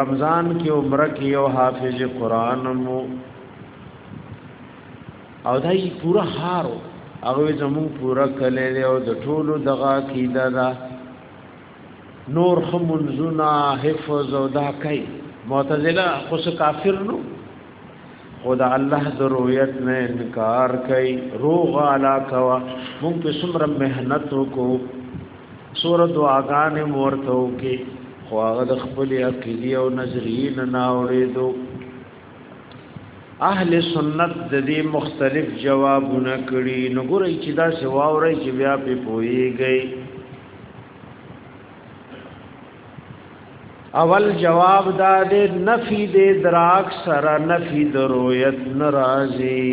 رمضان کې عمره کې یو حافظ قران مو او دای پورا هارو هغه زمون پورا کله دی او د ټولو دغه کیدا دا نور خمنزنا حفظ او دا کوي معتزله خو کافر نو خدا الله د رؤیت نه انکار کوي روغ علا کوا مونږ په سمره مهنت وکړو سور دعاګانې مورته وکي خو هغه د خپل عقیده او نظریې نه ناوړېدو اهل سنت د دې مختلف جوابونه کړي نو ګورئ چې دا څه واوري چې بیا په پويږي اول جواب دا دې نفي دې دراک سره نفي درویت ناراضي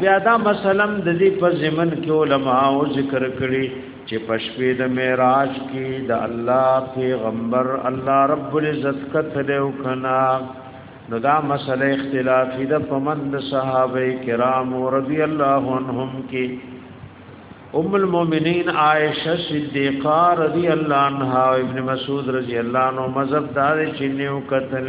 بیا دا مثلا د دې په زمن کې علما او ذکر کړي چې پښپې د معراج کې د الله پیغمبر الله رب العزت کتل او کنا نو دا مسله اختلافي ده په من د صحابه کرام رضی الله عنهم کې ام المؤمنین عائشه صدیقہ رضی الله عنها او ابن مسعود رضی الله عنه مذهب دار چې نیو کتل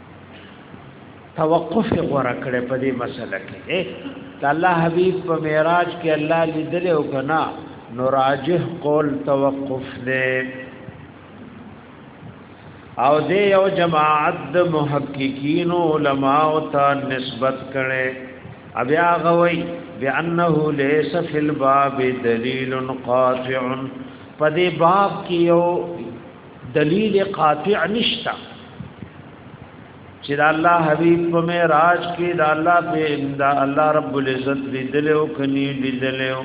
توقف غوړه کړې په دې مسله کې د الله حبيب په معراج کې الله لیدل او کنا نو راجح قول توقف دې او دې یو جماعت د محققین علما او ته نسبت کړي بیا غوي بانه ليس في الباب دليل قاطع پدې باب کې یو دلیل قاطع نشتا چې د الله حبیب په معراج کې د الله په دا الله رب العزت لیدل او کني لیدل او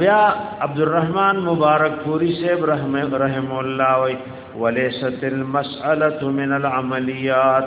بیا عبدالرحمن مبارک پوری صاحب رحم رحم الله وی ولیست المسأله من العملیات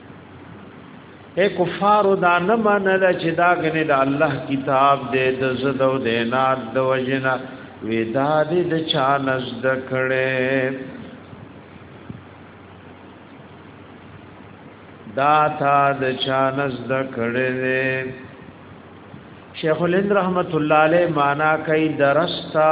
اے کفار دا نه منل چې دا غنه د الله کتاب دې د زدو دې ناد د وجنا وی دا دې د چا نزد کړي دا تا د چا نزد کړي شیخ الهند رحمت الله علیه معنا کوي درستا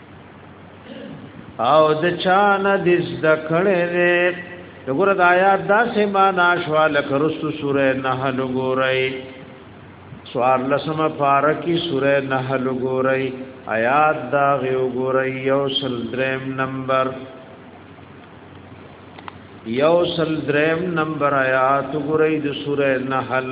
او د چان د زده کړې دې وګوره د آیات داسې معنا شوا لکه رسو سوره نحل وګورئ سوار لسمه پارا کی سوره نحل وګورئ آیات دا غي وګورئ یو سل دریم نمبر یو سل دریم نمبر آیات وګورئ د سوره نحل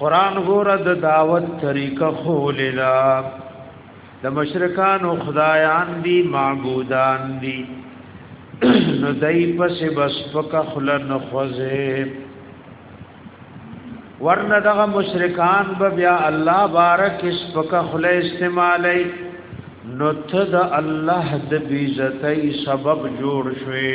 قران ګور د دعوت طریقه خولیلا د مشرکان او خدایان دی معبودان دی نو دای پس بس پک خلن خوځه ورنه دغه مشرکان به بیا الله بارک اس پک خل استعمالی نو ته د الله د بیزتای سبب جوړ شوی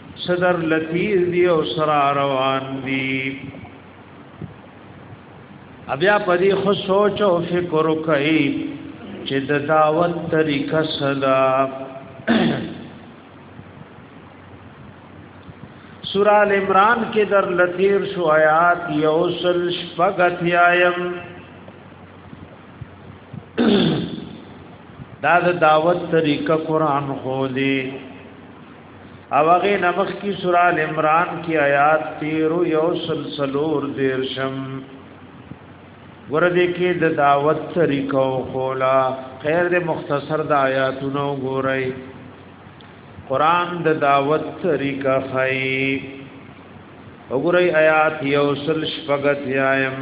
صدر لتیز دی او سرا روان دی بیا په دې خو سوچ او فکر وکړي چې د دعوت طریقه صدا سورہ ال عمران کې در لتیر شو آیات یوسل شپغت یایم دا د دعوت طریقه قران خو دی او هغه نمخ کی سورہ ال عمران کی آیات 13 یو سلسلور دیرشم ورده کې د دعوت طریقو خولا خیر د مختصر د آیاتونو ګورئ قران د دعوت طریقه خای وګورئ آیات یو سل شپږت یایم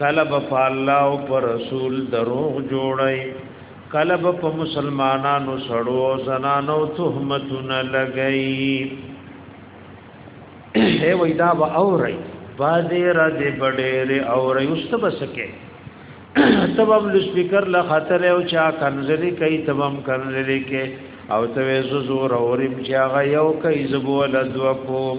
کله به په الله او پر رسول دروغ جوړي کله به په مسلمانانو سړو او زنانو تهمتونه لګي اے وای دا به اوري بازي را دې بډېره اوري اوست بسکه تبم لسپیکر لا خاطر او چا کنزلی کوي تبم کنزلی کې او ته زو زور اورم چې هغه یو کوي زبول دو کوم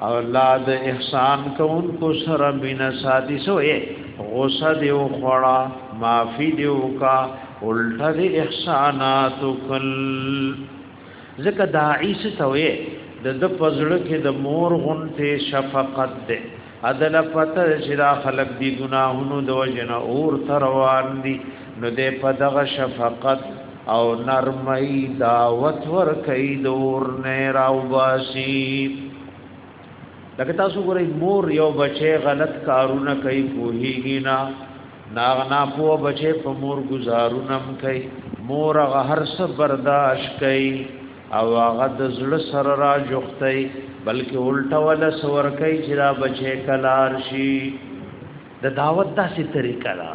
او الله د احسان کوونکو سره مینه ساتي سوې غوسه دی او خړا معافي دی او کا الټه دی احسانات کل ځکه داعی څه توي د د پزړه کې د مور غونته شفقت ده عدل پته چې دا خلق دی ګناهونو د وجنه اور تروان دي نو د پدغه شفقت او نرمۍ دعوت ور کوي دور نه راو باسي لکه تاسو ګورئ مور یو بچي غلط کارونه کوي کوهیږي نه ناغنا پو بچي په مور گزارونم کوي مور غهر څه برداشت کوي او هغه د زړه سره را جوختي بلکې الټا ولا سور کوي چې دا بچي کلار شي د دعوت داسې طریقه ده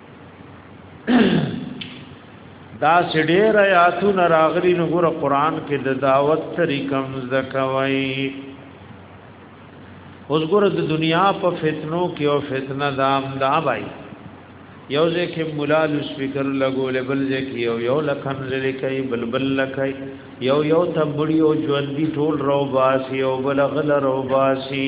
دا سډیر آیاتو نراغلی نو ګور قران کې د دعوت طریقم زکوي اوس ګور د دنیا په فتنو کې او فتنه دام دا بای یو ځکه مولا لسپیکر لګول بل ځکه یو یو لکم ذلی کوي بل بل لکای یو یو تبړی او ژوندۍ ټول رو باسی او بل غل رو باسی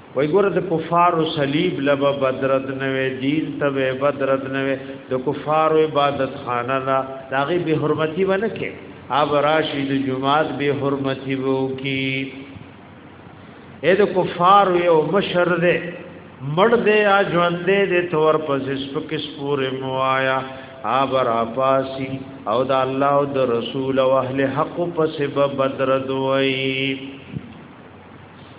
وای ګوره د کفارو صلیب لبه بدرت نه وي دین ته به بدرت نه وي د کفارو عبادت خانه لا داغي به حرمتي ونه کې اب راشي د جمعات به حرمتي وو کی اې د کفارو یو مشر دې مړ دې ا ژوند دې تور پس سپک سپوره موایا اب را پاسی او د الله او د رسول او اهل حق پس به بدرت وای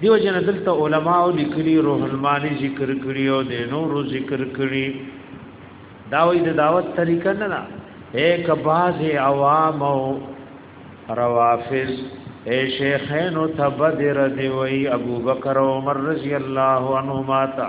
دیو جن دلته علما او لیکلي روح المانی ذکر کړی او د نور ذکر کړی دا وی د دعوت طریقه نه نه ایک باز عوام او روافض اے شیخین تبدر دی وی ابو بکر عمر رضی اللہ عنہما تا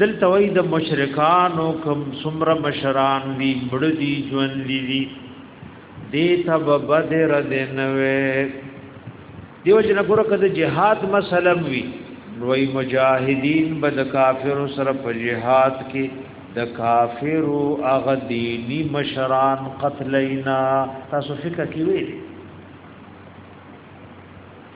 دل توي د مشرکانو کوم سمر مشران وی مړدي ژوند دي دي دیتا بدر دینوي دیو جن ګور کده جهاد مسله وی نوې مجاهدین بد کافر سره په جهاد کې د کافر او اغدینی مشران قتلینا تاسو فکر کوي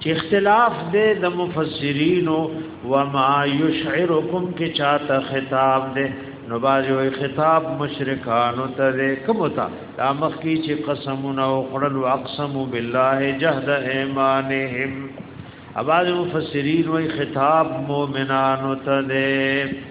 چې اختلاف دې د مفسرینو وما یشعرکم کې چاته خطاب دې نو باز یو خطاب مشرکانو ته دې کوم تا دا مخ کې چې قسمونه او خړل واقسم بالله جهد ایمانهم اواز مفسرین وای خطاب مؤمنانو ته دې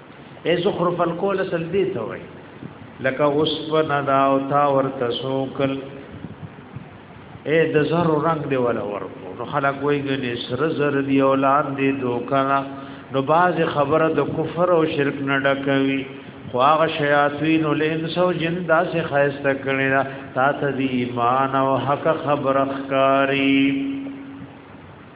اے زخرف القول اصل دی ته وای لکه اوس په ندا او تا ورته سوکل اے د زر رنگ دی ولا ورکو نو خلک وای ګنې سر زر دی او لاندې دوکانا نو باز خبره د کفر او شرک نه ډکوي خو هغه شیاطین ول انس او جن داسې خیسته کړي دا تا ته دی ایمان او حق خبره ښکاری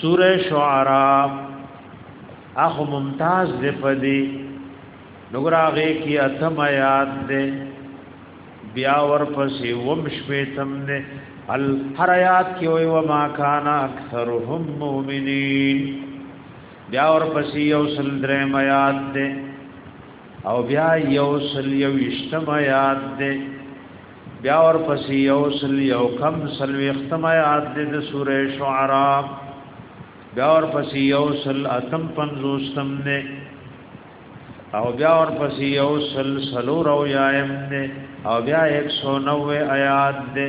سوره شعراء اخو ممتاز دی پدی نګراغه کی اتم آیات دی بیا ور پسې وم شپیتم نه ال هر آیات کې وای و ما کان اکثرهم مؤمنین بیا ور پسې یو سل درې آیات دی او بیا یو سل یو اشتم آیات دی بیا ورپسې یو سل یو کم سلویختم آیات دې د سورې شعرا بیا ورپسې یو سل اتم پنځوستم نه او بیا ورپسې یو سل سلور او یایم نه او بیا 190 آیات دې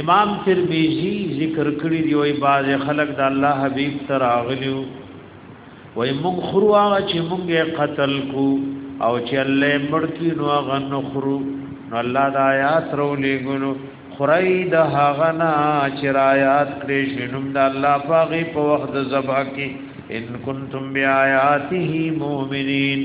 امام ترمذی ذکر کړی دی وای باز خلق د الله حبیب تر اغلیو وای مونږ خرو هغه چې مونږه قتل کو او چې الله مړکی نو هغه نو خرو نو الله د آیات رو لګونو خړی د هغه نه چې آیات کړې شنم د الله پاغي په وخت د ذبح کې ان کنتم بیااته مؤمنین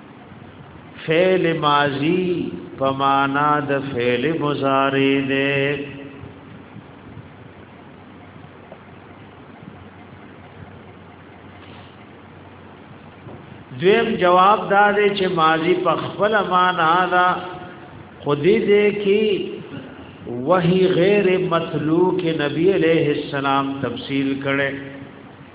فعل ماضی په معنا د فعل مضارع دی دویم جواب دا دی چې ماضی په خپل معنا دا خودی دی کی وحی غیر مطلوع کې نبی علیہ السلام تفصیل کړي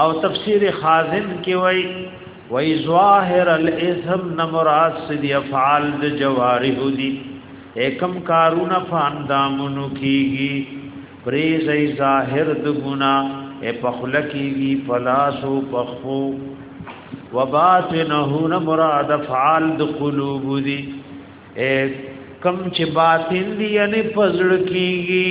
او تفسیر خازن کې وای وای ظاهر الاسم نمراد سدی افعال د جوارح دي اکم کارونه فاندامونو کیږي پری زئی ظاهر د ګنا ا پخل کیږي پلاسو پخو وباطنه نمراد افعال د قلوب دي کم چې باطن دی یعنی پزړ کیږي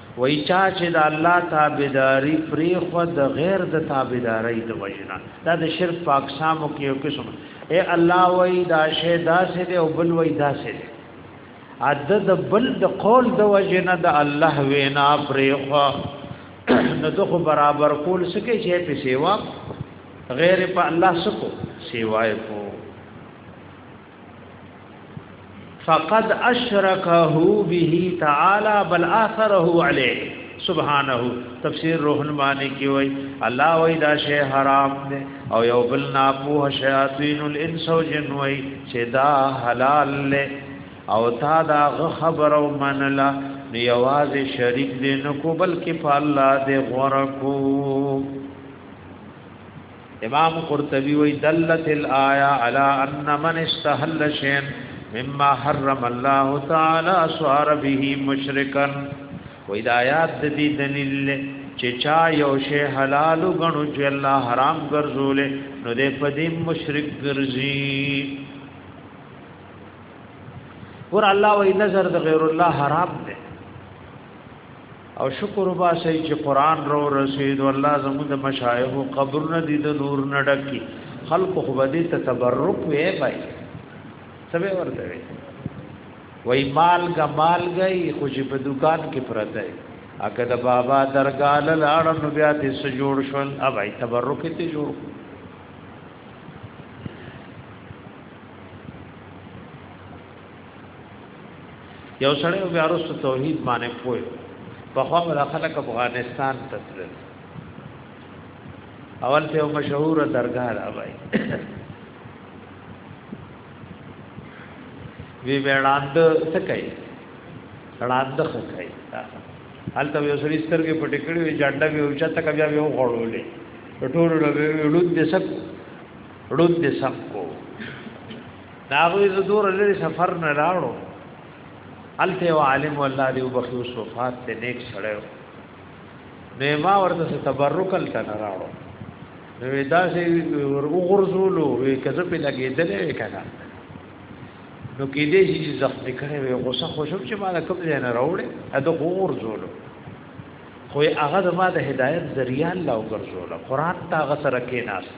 وای چا چې د الله تابعداري پرې خو د غیر د تابعداري د وجنا دا د شرک پاک سامو کې یو قسم اے الله وای دا شی دا سه دی او بل وای دا سه دی عدد بل د قول د وجنا د الله وینا پرې خو نو دغه برابر کول سکه چې په سیوا غیر په الله سکو سیوای کو فقد اشركه به تعالى بل اثره عليه سبحانه تفسیر روح المانی کی وای الله وای دا شی حرام دی او یو بل نا په شیاطین الانس او جن وای چې دا حلال له او تا دا خبر او منلا نیواز شریک دی نو کو بلکې په الله دی غره کو امام قرطبی وی دلت الایا علی ان من استحل شین مما حرم الله تعالی سوار به مشرکا وی دا آیات د دې دلیل چې چا یو شی حلال غنو چې الله حرام ګرځول نو دې په دې مشرک ګرځي ور الله وی نظر د غیر الله حرام دی او شکر با سي چې قران رو رسید الله زموږ د مشایخ قبر نه دي د نور نه ډکی خلق خو بدی ته تبرک وې پای سبه ورته وي وای مالګه مالګي خو چې په دکان کې پرته وي اګه د بابا درګال لاړ نو بیا دې سجور شول اوای تبرک ته جوړ یو سړی بیا رسو توحید باندې پوي په خو به خلک افغانستان ته تلل اول ته یو مشهور درگاه را وای وی وړاند څه کوي وړاند څه کوي حالته یو سړی سترګې پټې کړې وي جنډه به اوچا تک بیا یو غړولې ټول له وړود دې سب وړود دې سب کو دا غوی زدور لري سفر نه لاړو الته او عالم الله دی وبخي او صفات ته نیک سره نه ما ورته څه تبرک الته نه راړو نو دا چې وګرځولو وی کزه په لګیدلې کړه نو کې دې چې زخم کړي وي غوسه خوشم چې ما کوم ځای نه راوړې اته وګرځولو خو هغه د ما د هدایت ذریعہ الله وګرځولو قران تا غسر کې ناست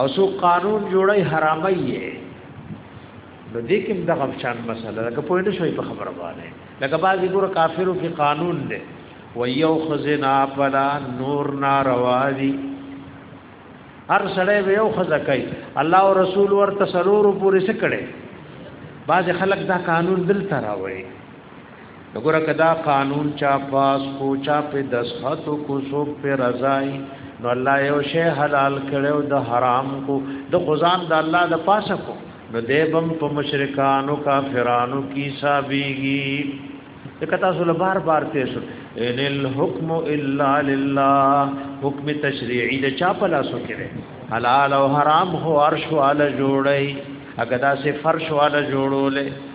او سو قانون جوړي حرامي یې نو دې کوم د غفشان مسله لکه په دې شوي په خبره باندې لکه بعضی ګور کافرو کې قانون دی و یو خزنا پلا نور ناروا دي هر سړی به یو خزه کوي الله او رسول ورته سلور پورې سکړي بعض خلک دا قانون دل تراوي نګوره کدا قانون چا پاس کو چا په دسخط کو سو په رضای نو الله یو شی حلال کړو د حرام کو د خزان د الله د پاسه کو نو دیبم په مشرکانو کافرانو کی صابیږي دغه تاسو له بار بار تاسو ان الحكم الا لله حکم تشریعی د چا په لاسو کې حلال او حرام هو عرش والا جوړي اګه دا سه فرش والا جوړولې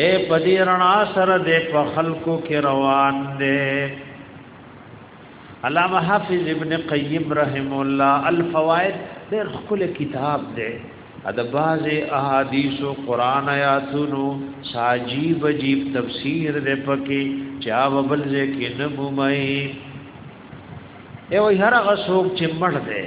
اے پدی رنا سره د په خلکو کې روان دی علامه حافظ ابن قیم رحم الله الفوائد ډېر خپل کتاب دی د باز احادیث او قران آیاتونو ساجیب عجیب تفسیر دې پکې چا وبل دې کې نه بومای ای وای هر هغه څوک چې مړ دی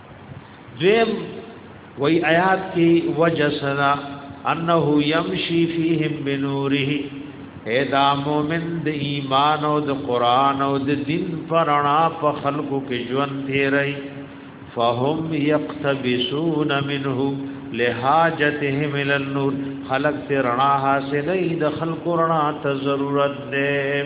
دویم وی آیات کی وجسنا انه یمشی فیهم بنوره ادا مومن د ایمان او د قران او د دین پرانا په خلقو کې ژوند تیری فهم یقتبسون منه لحاجتهم الى النور خلق ته رڼا حاصلې د خلق رڼا ته ضرورت ده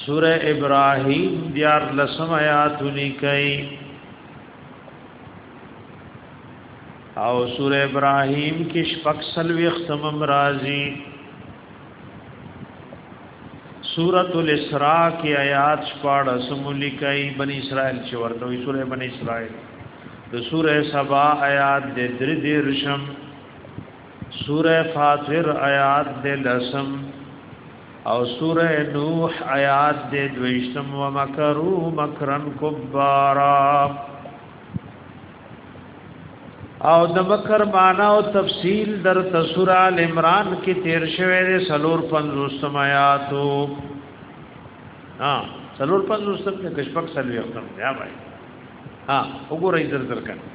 سوره ابراهيم دیار لسم آیات لیکي او سوره ابراهيم کې شپږ سلوي ختم مرাজি سورۃ الاسراء کې آیات شپږ سم لیکي بني اسرائيل چې ورته وي سوره بني اسرائيل د سوره سبا آیات د درې درشم سوره فاطر آیات د لسم او سوره نوح آیات د دویشتم و مکرو مکرن کبارا او د مکر معنا او تفصیل در تسور ال عمران کې تیر شوی دی سلور 50 سماتو ها سلور 50 سم کې کشپک سلوي ختم دی ها وګورئ در درکړه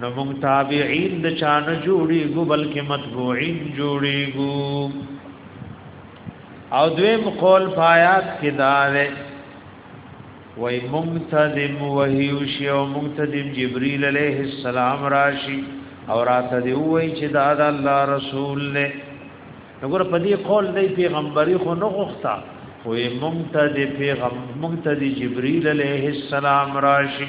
نو موږ تابعین د چانه جوړیږو بلکې متبوعین جوړیږو او دویم قول پایات کې دار وای منتظم وحی او شی او منتظم جبرئیل علیه السلام راشي او راته دی وای چې دا د الله رسول نه وګور په دې قول دی پیغمبري خو نه غوښتا خو منتظم پیغمبر منتظم جبرئیل علیه السلام راشي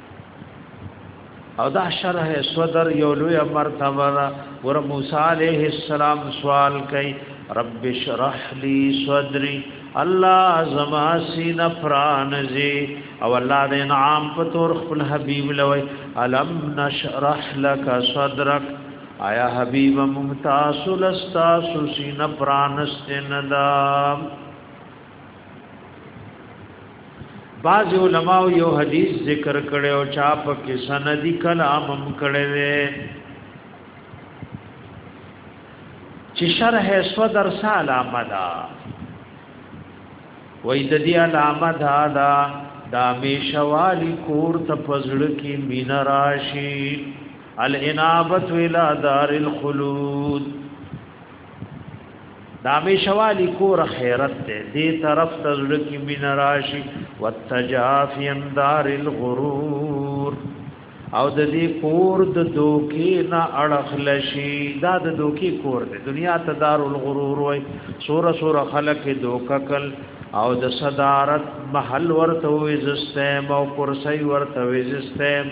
او دا شرح صدر یو لوی مرتبه را ور موسی علیہ السلام سوال کوي رب اشرح لي صدري الله زما سین فرانزي او الله د انعام په تور خپل حبيب لوي الم نشرح لك صدرك آیا حبيب ممتاز لستا سین فرانست ندا بعض علماء یو حدیث ذکر کړي او چا په کې سندي کلام هم کړي وي چې شرح صدر سالا مدا وې د دې علامه دا دا دا میشوالی کور ته پزړ کې مین راشي الانابت ویلا دار الخلود دا میشوالی کور خیرت ته دې طرف ته زړه کې مين راشي وتجافي اندار الغرور او د دې کور د دوکې نه اړخ لشي دا د دوکې کور دی دنیا ته دار الغرور وای سور سور خلق دوککل او د صدارت محل ورته وې زستم او کرسي ورته وې زستم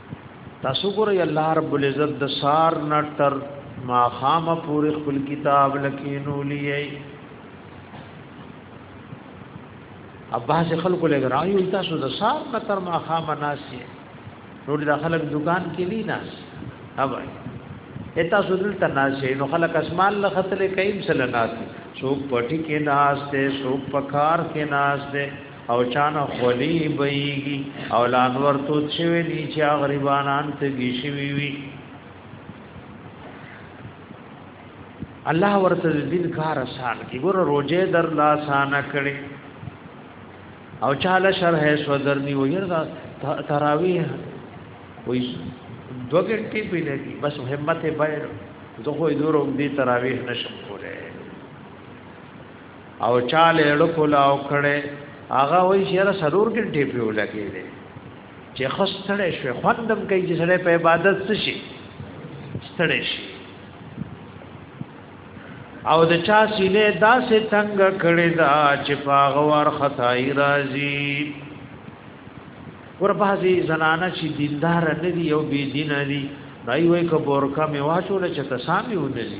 تاسو ګورئ الله رب العزت د سار نټر ما خام پورې خپل کتاب لکینو لیي اباس خلکو لګ رايو تاسو د سار نټر ما خام ناسي نو د خلک دکان کې لی ناس اوبای اته سودل تناسي نو خلک اسمان له خطر کيم سره ناسي څوک پټي کې ناس ته څوک پکار کې ناس ته او چانه خلی بېږي او لانور تو شوی دي چې غریبانان ته دي شوی وي الله ورته دین کار آسان کی ګور روزه در لا آسان کړي او چاله شرح سو درنی و ير تراویح وې دو ګټې په لګي بس همت یې بایر زه خو دورو دې تراویح نشم او چاله لکو لاو کړي هغه وایي چې را سرور ګنټې په ولګي دي چې خستړې شوي خوندم کوي چې سره په عبادت څه شي ستړې شي او د چا سینې داسې تنگ کړي دا چې پاغوار خدای راضي ور بازي زنانه چې دیندار نه دی او بی دین دی دای وای کبورکا می واچول چې تسامی ونلی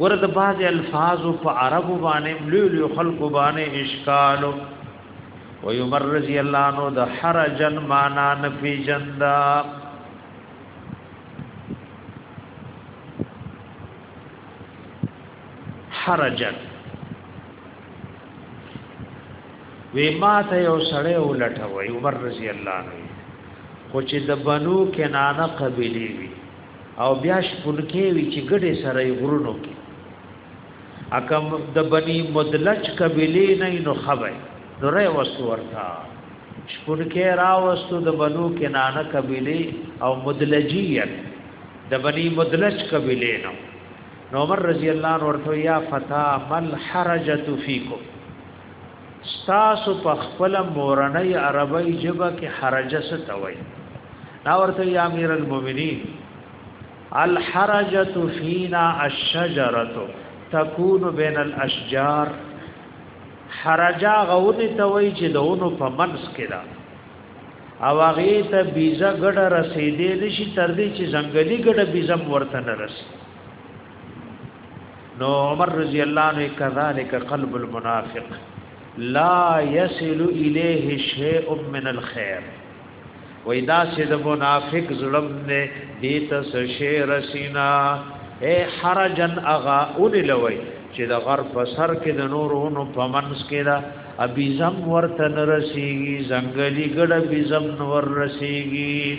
ورته د بعض الفاظ په عربو باندې لوی لوی خلکو باندې اشکال او عمر رضی الله عنه د حرجن معنا نه پیژندا حرجن وی ما ته یو سړی ولټوي عمر رضی الله عنه خو چې د بنو کنانه قبلی وی او بیا شپونکې وی چې ګډه سره غرونو کې اکم د بنی مدلج قبیله نه نو خوي نو رې وسو ورتا شپونکې را وسو د بنو کې نانه قبیله او مدلجیت د بنی مدلج قبیله نه نو عمر رضی الله عنه ورته یا فتا مل حرجت فیکم ستاسو په خپل مورنۍ عربی ژبه کې حرجه څه ته وایي دا ورته یا امیر المؤمنین الحرجه فینا الشجره تكون بین الاشجار حرجا غونی ته وای چې دونو په منس کې دا او هغه ته بیزه ګډه رسیدې نشي تر دې چې ځنګلي ګډه بیزه ورته نه رسي نو عمر رضی الله عنه کذالک قلب المنافق لا يصل الیه شیء من الخير وای دا چې د منافق ظلم نه دې ته سشي رسینا اے حرجن اغا اون لوي چې د غر په سر کې د نورونو په منس کې دا ابي زم ورته نرسيږي زنګلي ګډه بي زم نور رسيږي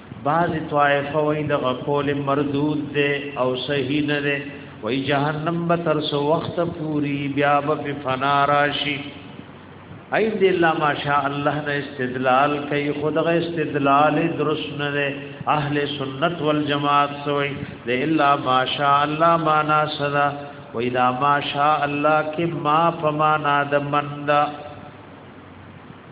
بعض طائفه وای د غقول مردود ده او صحیح نه ده وای جهنم به تر سو وخت پوری بیا به فنا راشي اين دې الله ماشاء الله نه استدلال کوي خدغه استدلال درست نه ده اهل سنت والجماعت سوي دې الا ماشاء الله معنا صدا و اذا ماشاء الله کې ما فمانا د من دا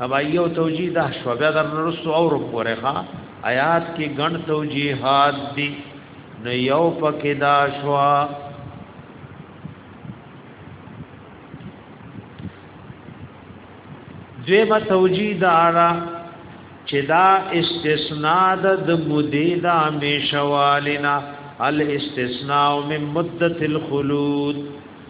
اما یو توجیه دا شو بیا در نرسو او رب ورخه آیات کې ګڼ توجیهات دي نو یو پکې دا شو دیمه توجیه دارا چې دا استثناء د مدې د همیشوالینا الاستثناء من مدت الخلود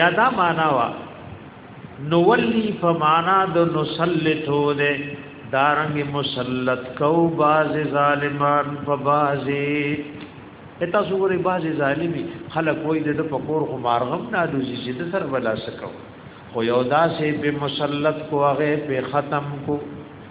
یا دا معنا وا نو ولی په معنا د نسلتو ده دارنګ مسلط کو باز ظالمان په بازي اته زوري باز ظالمي خلک وای د پکور خو مارغم نه دوزي چې د سر ولا سکو خو یو داسې به مسلط کو هغه په ختم کو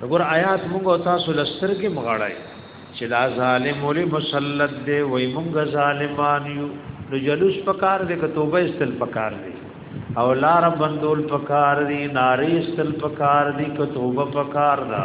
وګور آیات موږ تاسو لستر کې مغړای چې دا ظالم ولې مسلط دی وای موږ ظالمان یو نو جلوس پکار دی که توبه استل پکار دی او لار بندول پکار دی ناری استل پکار دی که توبه پکار ده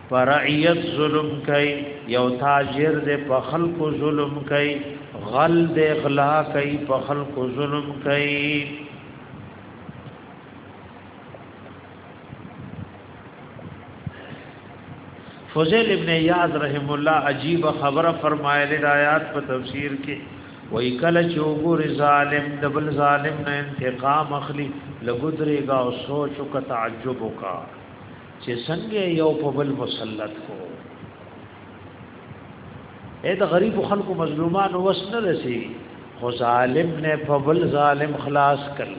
فرعیت ظلم کوي یو تاجر دې په خلکو ظلم کوي غل دې غلا کوي په خلکو ظلم کوي فضیل ابن یاد رحم الله عجیب خبره فرمایلی د آیات په تفسیر کې وای کله چې وګوري ظالم د بل ظالم نه انتقام اخلي لګدريګا او سوچ او تعجب وکړي چې څنګه یو په بل مسلط کو اې د غریب خلکو مظلومان وس نه رسی خو ظالم نه په بل ظالم خلاص کړ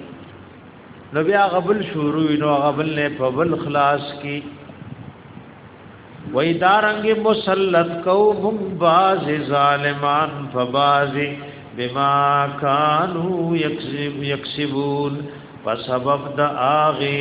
نو بیا غبل شروع نو غبل نه په بل خلاص کی وای دارنګ مسلط کو مم باز ظالمان فباز بما كانوا يكسبون په سبب د اغه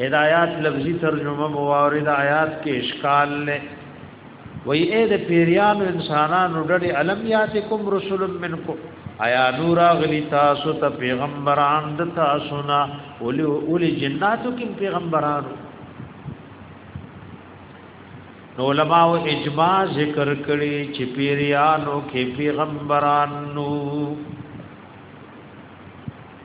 هدایات لفظی ترجمه موارد آیات کې اشکال نه وی اې د پیریانو انسانانو ډډې علم یاتکم رسول منکم ایا نور غلی تاسو ته پیغمبران د تاسو نه اولی اولی جناتو کې پیغمبران نو علماء اجماع ذکر کړي چې پیریانو کې پیغمبران نو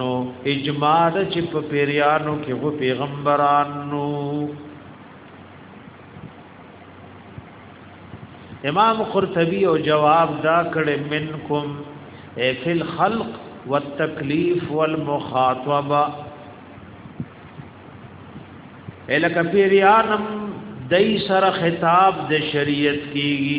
نو اجماع د چې په پیریانو کې هو پیغمبرانو امام قرطبی او جواب دا کړه منکم فی الخلق والتکلیف والمخاطبه الکه پیریانم دای سره خطاب د شریعت کیږي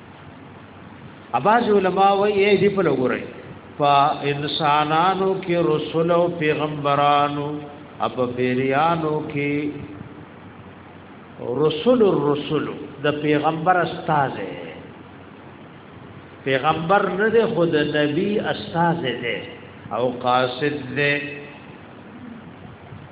اباز علماء وایي دی په لګورای په انسانانو کې رسول او پیغمبرانو اپ پیریانو کې رسول الرسل د پیغمبر استاد پیغمبر نه دی خود نبی استاد دی او قاصد دی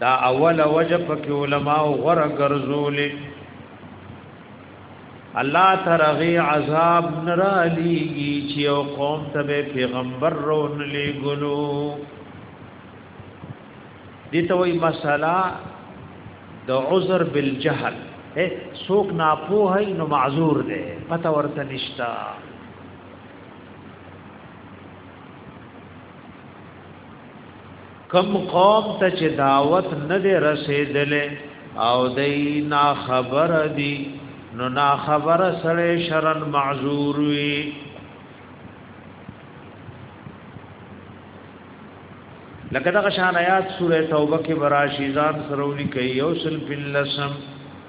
دا اول وجه پک علماء غره ګرځولې الله ترغي عذاب نراليږي چې او قوم ته پیغمبر رون لګلو دي ته وي مساله د عذر بالجهل اے سوک ناپوه نو معذور دی پته ورته نشتا کم قوم ته چې دعوت نه دی رسیدلې او دای نا خبر دی نو نا خبر سره شرن معذور وی لکه دا شان آیات سوره توبه کې براشي ځان سرونی کوي او سل فلسم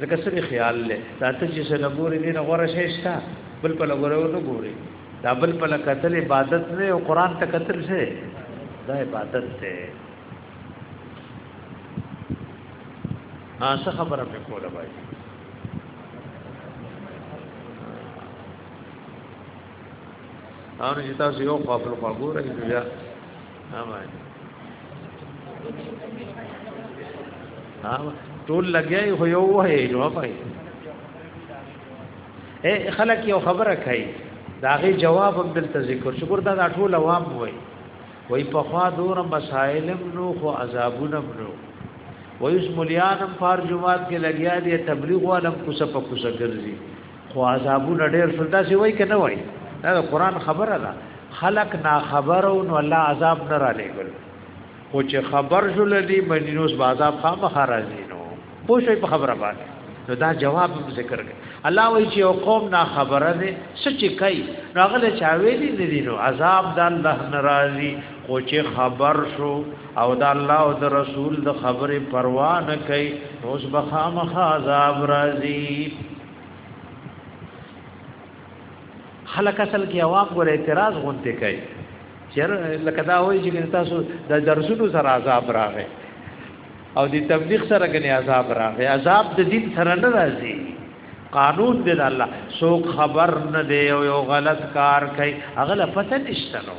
ځکه سړي خیال لې تاسو چې څنګه ګوري دې نه غوړه شي شتا بل په لګورو نه ګوري دا بل په لکتل عبادت نه او قران ته کتل شه دا عبادت ته ها څه خبره په کوله بای او چې تاسو یو خپل خبره کوئ ټول لګیای هو یو وه نو پای اے خلک یو خبره کوي دا غي جواب هم دلته ذکر شکر دا ټول عوام وای وای په خوا دور مسائلم نو خو عذابونم نو وای اس مليانم فار جمعات کې لګیا دي تبلیغ والم کوسه په کوسه ګرځي خو عذابونه ډېر شول دا سی وای کنه وای دا قرآن خبره ده خلق نا خبر او نو الله عذاب نه را لګل خو چې خبر شول دي مدینوس با عذاب خامخ راځي نو پوه شي په خبره باندې نو دا جواب ذکر کړي الله وایي چې یو قوم نا خبره دي سچ کوي نو هغه له چا ویلي نه دي نو عذاب د الله ناراضي خو چې خبر شو او د الله او د رسول د خبره پروا نه کوي نو اوس بخامخ عذاب راځي خلک اصل کې عوام ګور اعتراض غونډه کوي چیر لکه دا وایي چې تاسو د درسونو سره عذاب راغی او د تبلیغ سره غني عذاب راغی عذاب د دین سره نه راځي قانون دی الله سو خبر نه دی او یو غلط کار کوي هغه لا پته نشته نو